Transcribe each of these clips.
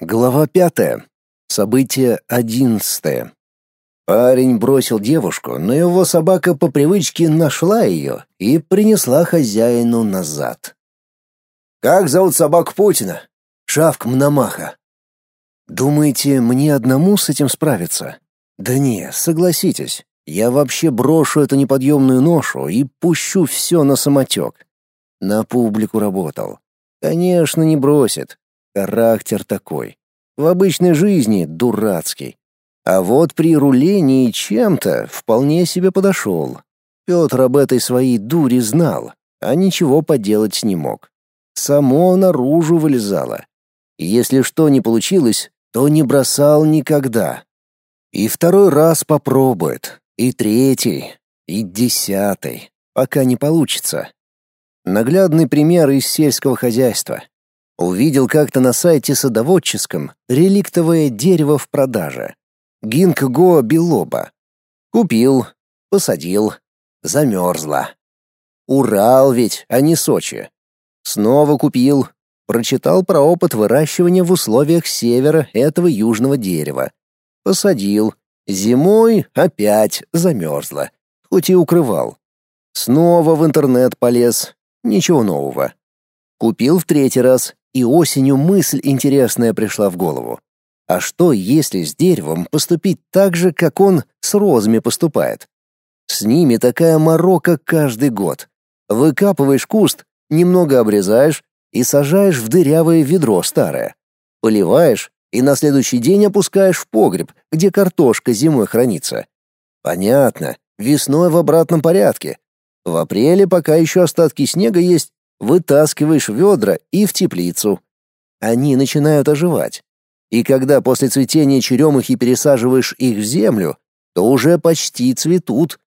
Глава пятая. Событие одиннадцатое. Парень бросил девушку, но его собака по привычке нашла ее и принесла хозяину назад. «Как зовут собаку Путина?» «Шавк Мнамаха». «Думаете, мне одному с этим справиться?» «Да не, согласитесь, я вообще брошу эту неподъемную ношу и пущу все на самотек. На публику работал. Конечно, не бросит. Характер такой. В обычной жизни дурацкий. А вот при рулении чем-то вполне себе подошел. Петр об этой своей дуре знал, а ничего поделать не мог. Само наружу вылезало. Если что не получилось, то не бросал никогда. И второй раз попробует, и третий, и десятый, пока не получится. Наглядный пример из сельского хозяйства. Увидел как-то на сайте садоводческом реликтовое дерево в продаже. Гинкго билоба. Купил, посадил, замерзло. Урал ведь, а не Сочи. Снова купил, прочитал про опыт выращивания в условиях севера этого южного дерева. Посадил. Зимой опять замерзло, хоть и укрывал. Снова в интернет полез. Ничего нового. Купил в третий раз, и осенью мысль интересная пришла в голову. А что, если с деревом поступить так же, как он с розами поступает? С ними такая морока каждый год. Выкапываешь куст, немного обрезаешь и сажаешь в дырявое ведро старое. Поливаешь и на следующий день опускаешь в погреб, где картошка зимой хранится. Понятно, весной в обратном порядке. В апреле, пока еще остатки снега есть, вытаскиваешь ведра и в теплицу. Они начинают оживать. И когда после цветения черемухи пересаживаешь их в землю, то уже почти цветут.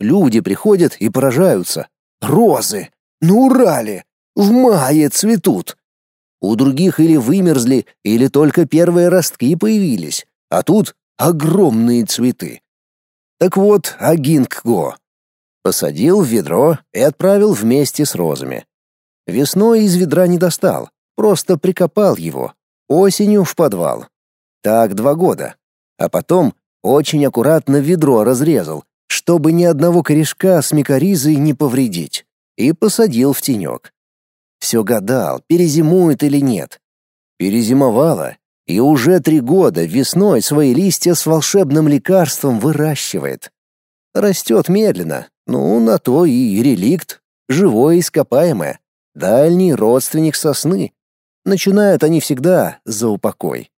Люди приходят и поражаются. Розы! На Урале! В мае цветут! У других или вымерзли, или только первые ростки появились, а тут огромные цветы. Так вот, Агингго. Посадил в ведро и отправил вместе с розами. Весной из ведра не достал, просто прикопал его. Осенью в подвал. Так два года. А потом очень аккуратно ведро разрезал, чтобы ни одного корешка с микоризой не повредить, и посадил в тенек. Все гадал, перезимует или нет. Перезимовало, и уже три года весной свои листья с волшебным лекарством выращивает. Растет медленно, ну, на то и реликт, живое ископаемое. Дальний родственник сосны. Начинают они всегда за упокой.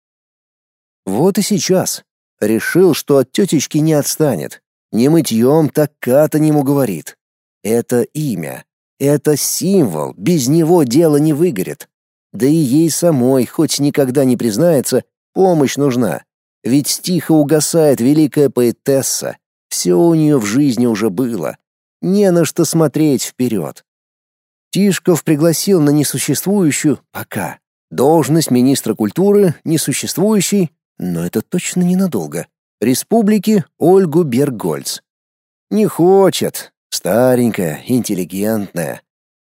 Вот и сейчас. Решил, что от тетечки не отстанет. Не мытьем, так катанем уговорит. Это имя. Это символ, без него дело не выгорит. Да и ей самой, хоть никогда не признается, помощь нужна. Ведь тихо угасает великая поэтесса. Все у нее в жизни уже было. Не на что смотреть вперед. Тишков пригласил на несуществующую пока должность министра культуры, несуществующей, но это точно ненадолго, республики Ольгу Бергольц. Не хочет, старенькая, интеллигентная.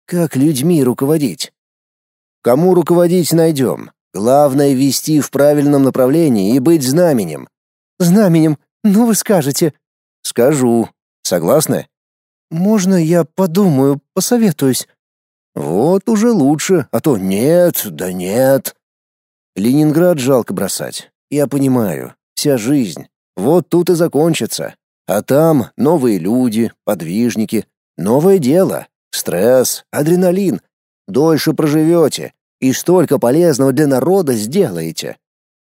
Как людьми руководить? Кому руководить найдем. Главное — вести в правильном направлении и быть знаменем. Знаменем? Ну вы скажете. Скажу. Согласны? Можно я подумаю, посоветуюсь? Вот уже лучше, а то нет, да нет. Ленинград жалко бросать. Я понимаю, вся жизнь. Вот тут и закончится. А там новые люди, подвижники, новое дело, стресс, адреналин. Дольше проживете и столько полезного для народа сделаете.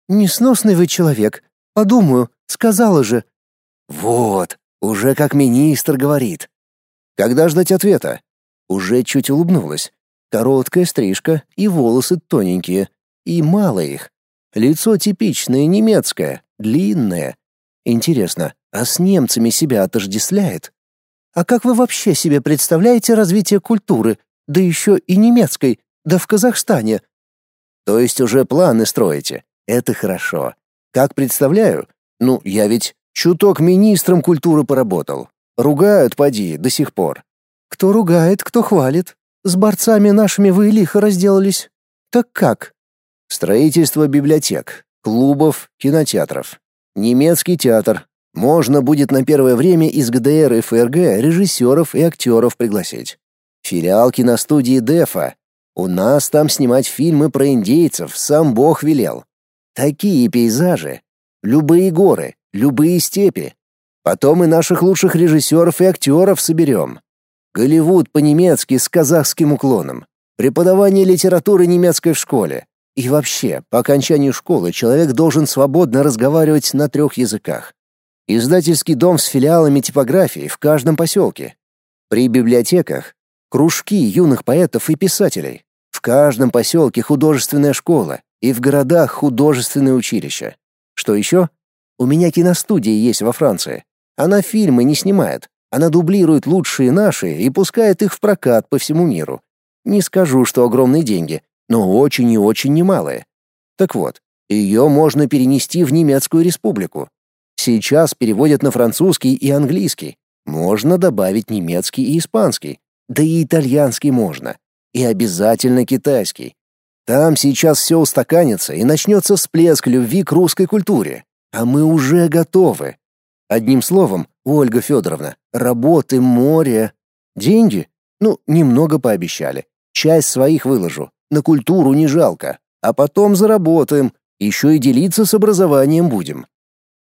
Несносный вы человек. Подумаю, сказала же. Вот, уже как министр говорит. Когда ждать ответа? Уже чуть улыбнулась. Короткая стрижка и волосы тоненькие. И мало их. Лицо типичное немецкое, длинное. Интересно, а с немцами себя отождествляет? А как вы вообще себе представляете развитие культуры, да еще и немецкой, да в Казахстане? То есть уже планы строите? Это хорошо. Как представляю? Ну, я ведь чуток министром культуры поработал. Ругают, поди, до сих пор. Кто ругает, кто хвалит. С борцами нашими вы лихо разделались. Так как? Строительство библиотек, клубов, кинотеатров. Немецкий театр. Можно будет на первое время из ГДР и ФРГ режиссеров и актеров пригласить. Филиал киностудии Дефа. У нас там снимать фильмы про индейцев, сам Бог велел. Такие пейзажи. Любые горы, любые степи. Потом и наших лучших режиссеров и актеров соберем. Голливуд по-немецки с казахским уклоном. Преподавание литературы немецкой в школе. И вообще, по окончанию школы человек должен свободно разговаривать на трех языках. Издательский дом с филиалами типографии в каждом поселке. При библиотеках кружки юных поэтов и писателей. В каждом поселке художественная школа и в городах художественное училище. Что еще? У меня киностудия есть во Франции. Она фильмы не снимает. Она дублирует лучшие наши и пускает их в прокат по всему миру. Не скажу, что огромные деньги, но очень и очень немалые. Так вот, ее можно перенести в немецкую республику. Сейчас переводят на французский и английский. Можно добавить немецкий и испанский. Да и итальянский можно. И обязательно китайский. Там сейчас все устаканится и начнется всплеск любви к русской культуре. А мы уже готовы. Одним словом, Ольга Федоровна, работы море. Деньги? Ну, немного пообещали. Часть своих выложу. На культуру не жалко. А потом заработаем. Еще и делиться с образованием будем.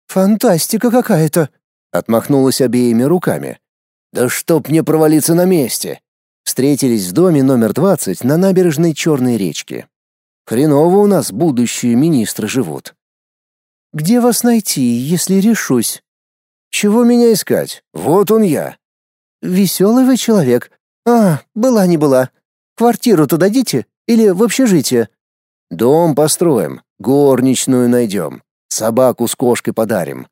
Фантастика какая-то, отмахнулась обеими руками. Да чтоб мне провалиться на месте. Встретились в доме номер 20 на набережной Черной речки. Хреново у нас будущие министры живут. Где вас найти, если решусь? Чего меня искать? Вот он я. Веселый вы человек. А, была не была. Квартиру-то дадите или в общежитие? Дом построим, горничную найдем, собаку с кошкой подарим.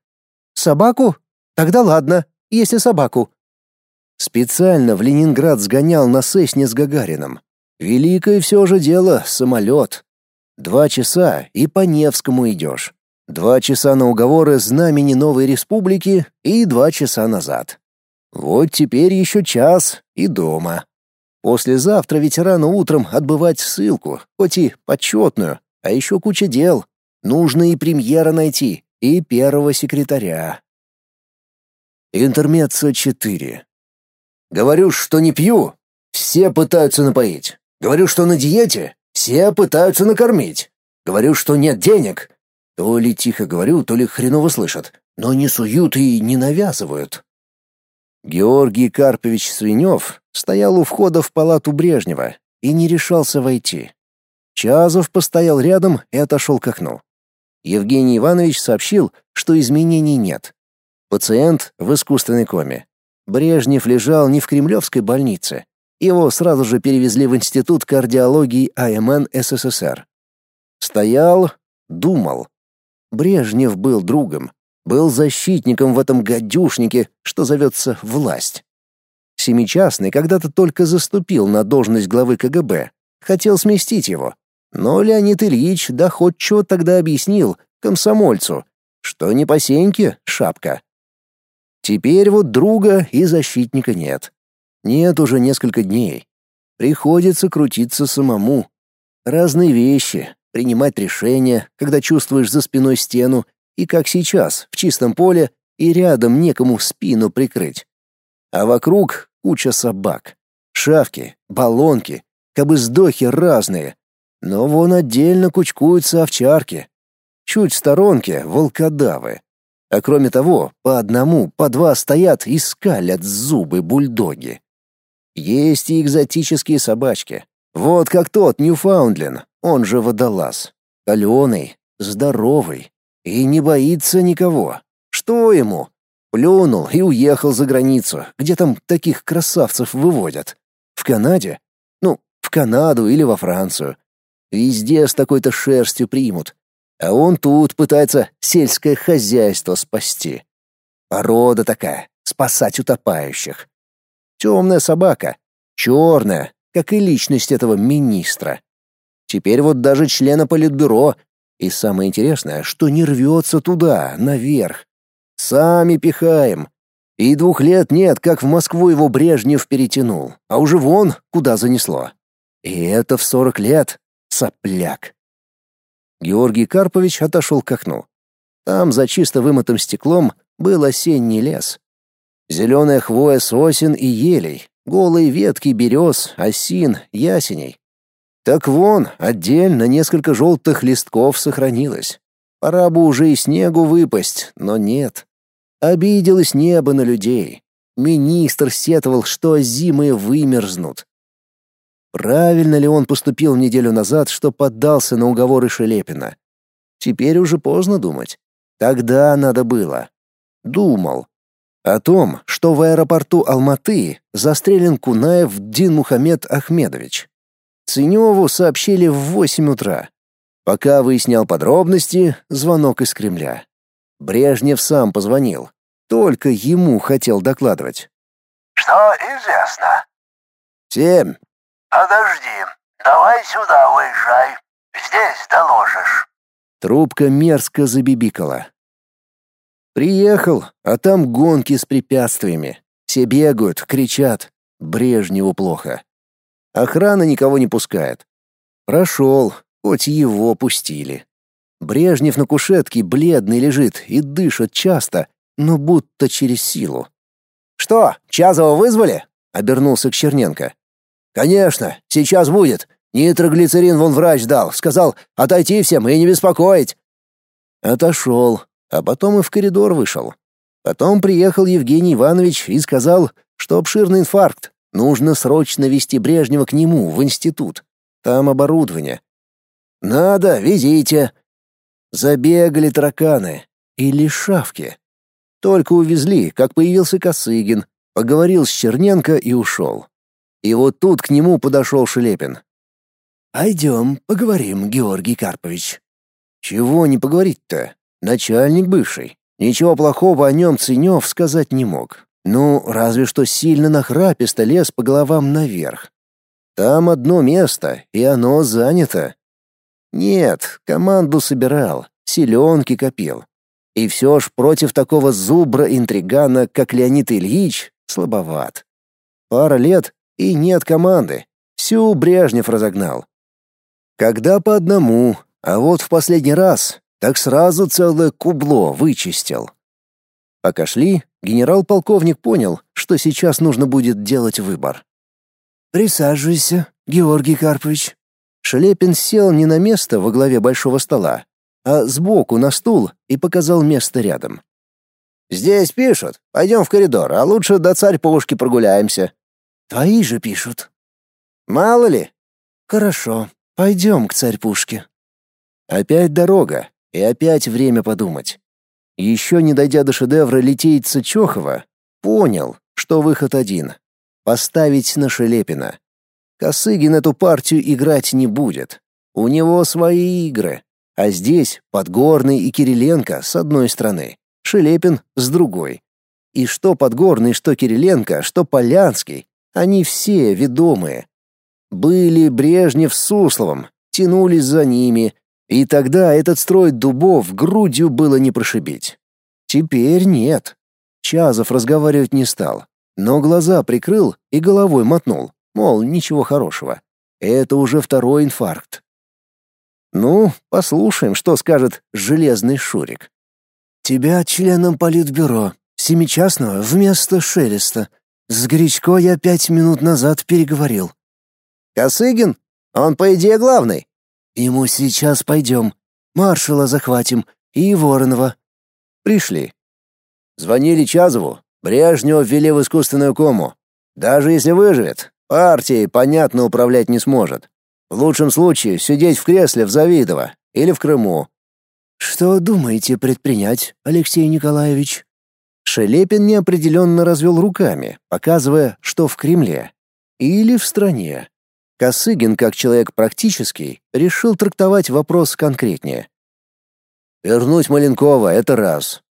Собаку? Тогда ладно, если собаку. Специально в Ленинград сгонял на Сесне с Гагарином. Великое все же дело — самолет. Два часа и по Невскому идешь. Два часа на уговоры знамени новой республики и два часа назад. Вот теперь еще час и дома. Послезавтра ветерану утром отбывать ссылку, хоть и почетную, а еще куча дел. Нужно и премьера найти, и первого секретаря. Интермеццо 4. Говорю, что не пью, все пытаются напоить. Говорю, что на диете, все пытаются накормить. Говорю, что нет денег, то ли тихо говорю, то ли хреново слышат, но не суют и не навязывают. Георгий Карпович Свинев стоял у входа в палату Брежнева и не решался войти. Чазов постоял рядом и отошел к окну. Евгений Иванович сообщил, что изменений нет. Пациент в искусственной коме. Брежнев лежал не в Кремлевской больнице. Его сразу же перевезли в Институт кардиологии АМН СССР. Стоял, думал. Брежнев был другом, был защитником в этом гадюшнике, что зовется власть. Семичастный когда-то только заступил на должность главы КГБ, хотел сместить его. Но Леонид Ильич доходчиво тогда объяснил комсомольцу, что не по сеньке шапка. Теперь вот друга и защитника нет. Нет уже несколько дней. Приходится крутиться самому. Разные вещи, принимать решения, когда чувствуешь за спиной стену, и как сейчас, в чистом поле, и рядом некому спину прикрыть. А вокруг куча собак. Шавки, баллонки, кабы-сдохи разные. Но вон отдельно кучкуются овчарки. Чуть в сторонке — волкодавы. А кроме того, по одному, по два стоят и скалят зубы бульдоги. Есть и экзотические собачки. Вот как тот Ньюфаундлен, он же водолаз. Каленый, здоровый и не боится никого. Что ему? Плюнул и уехал за границу, где там таких красавцев выводят. В Канаде? Ну, в Канаду или во Францию. Везде с такой-то шерстью примут. А он тут пытается сельское хозяйство спасти. Порода такая, спасать утопающих. Темная собака, черная, как и личность этого министра. Теперь вот даже члена политбюро. И самое интересное, что не рвется туда, наверх. Сами пихаем. И двух лет нет, как в Москву его Брежнев перетянул, а уже вон куда занесло. И это в сорок лет. Сопляк. Георгий Карпович отошел к окну. Там, за чисто вымытым стеклом, был осенний лес. Зеленая хвоя сосен и елей, голые ветки берез, осин, ясеней. Так вон, отдельно несколько желтых листков сохранилось. Пора бы уже и снегу выпасть, но нет. Обиделось небо на людей. Министр сетовал, что зимы вымерзнут. Правильно ли он поступил неделю назад, что поддался на уговоры Шелепина? Теперь уже поздно думать. Тогда надо было. Думал. О том, что в аэропорту Алматы застрелен Кунаев Дин Мухаммед Ахмедович. Ценеву сообщили в 8 утра. Пока выяснял подробности, звонок из Кремля. Брежнев сам позвонил. Только ему хотел докладывать. «Что известно?» «Семь». «Подожди, давай сюда уезжай. Здесь доложишь». Трубка мерзко забибикала. Приехал, а там гонки с препятствиями. Все бегают, кричат. Брежневу плохо. Охрана никого не пускает. Прошел, хоть его пустили. Брежнев на кушетке бледный лежит и дышит часто, но будто через силу. «Что, Чазова вызвали?» — обернулся к Черненко. «Конечно, сейчас будет. Нитроглицерин вон врач дал. Сказал, отойти всем и не беспокоить». Отошел, а потом и в коридор вышел. Потом приехал Евгений Иванович и сказал, что обширный инфаркт. Нужно срочно вести Брежнева к нему, в институт. Там оборудование. «Надо, везите». Забегали тараканы. Или шавки. Только увезли, как появился Косыгин, поговорил с Черненко и ушел. И вот тут к нему подошел Шелепин. «Пойдем, поговорим, Георгий Карпович». «Чего не поговорить-то? Начальник бывший. Ничего плохого о нем Ценев сказать не мог. Ну, разве что сильно нахраписто лез по головам наверх. Там одно место, и оно занято. Нет, команду собирал, селенки копил. И все ж против такого зубра-интригана, как Леонид Ильич, слабоват. Пара лет и нет команды. Всю Брежнев разогнал. Когда по одному, а вот в последний раз, так сразу целое кубло вычистил. Пока шли, генерал-полковник понял, что сейчас нужно будет делать выбор. «Присаживайся, Георгий Карпович». Шелепин сел не на место во главе большого стола, а сбоку на стул и показал место рядом. «Здесь пишут. Пойдем в коридор, а лучше до царь пушки прогуляемся». «Твои же пишут». «Мало ли». «Хорошо, пойдем к царь пушке». Опять дорога, и опять время подумать. Еще не дойдя до шедевра литейца Чохова, понял, что выход один — поставить на Шелепина. Косыгин эту партию играть не будет. У него свои игры. А здесь Подгорный и Кириленко с одной стороны, Шелепин с другой. И что Подгорный, что Кириленко, что Полянский, они все ведомые. Были Брежнев с Сусловым, тянулись за ними, и тогда этот строй дубов грудью было не прошибить. Теперь нет. Чазов разговаривать не стал, но глаза прикрыл и головой мотнул, мол, ничего хорошего. Это уже второй инфаркт. Ну, послушаем, что скажет железный Шурик. Тебя членом политбюро, семичастного вместо Шелеста. С Гречко я пять минут назад переговорил. Косыгин? Он, по идее, главный. Ему сейчас пойдем. Маршала захватим и Воронова. Пришли. Звонили Чазову. Брежнева ввели в искусственную кому. Даже если выживет, партией, понятно, управлять не сможет. В лучшем случае сидеть в кресле в Завидово или в Крыму. Что думаете предпринять, Алексей Николаевич? Шелепин неопределенно развел руками, показывая, что в Кремле или в стране. Косыгин, как человек практический, решил трактовать вопрос конкретнее. Вернуть Маленкова это раз.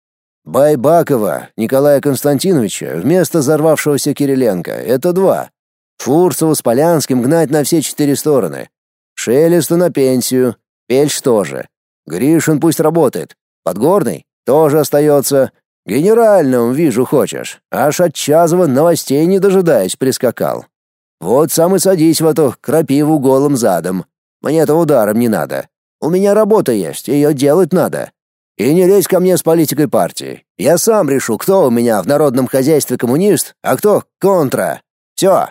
Байбакова Николая Константиновича вместо взорвавшегося Кириленко это два. Фурцеву с Полянским гнать на все четыре стороны. Шелесту на пенсию, Пельш тоже. Гришин пусть работает. Подгорный тоже остается. Генеральным, вижу, хочешь. Аж от Чазова новостей не дожидаясь прискакал. Вот сам и садись в эту крапиву голым задом. Мне-то ударом не надо. У меня работа есть, ее делать надо. И не лезь ко мне с политикой партии. Я сам решу, кто у меня в народном хозяйстве коммунист, а кто контра. Все.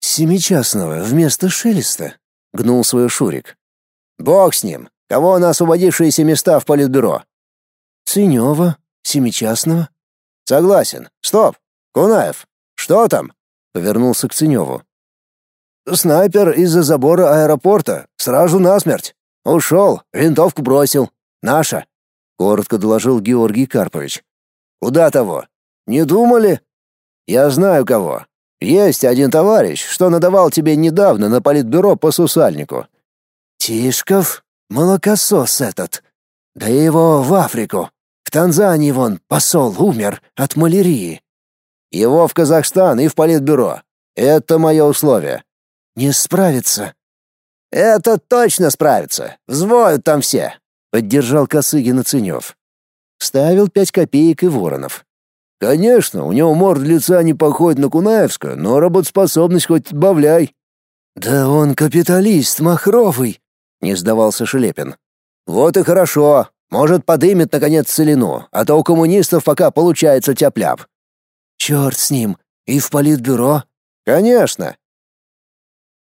Семичастного вместо Шелеста, гнул свой Шурик. Бог с ним. Кого на освободившиеся места в политбюро? Ценева, Семичастного. Согласен. Стоп. Кунаев. Что там? Повернулся к Ценеву. Снайпер из-за забора аэропорта. Сразу насмерть. Ушел, винтовку бросил. Наша. Коротко доложил Георгий Карпович. Куда того? Не думали? Я знаю кого. Есть один товарищ, что надавал тебе недавно на политбюро по сусальнику. Тишков? Молокосос этот. Да его в Африку. В Танзании вон посол умер от малярии. Его в Казахстан и в политбюро. Это мое условие. Не справится. Это точно справится. Взвоют там все. Поддержал Косыгин и Ценев. Ставил пять копеек и Воронов. Конечно, у него морд лица не походит на Кунаевска, но работоспособность хоть отбавляй. Да он капиталист махровый, не сдавался Шелепин. Вот и хорошо. Может, подымет наконец целину, а то у коммунистов пока получается тяп-ляп. Черт с ним. И в политбюро? Конечно.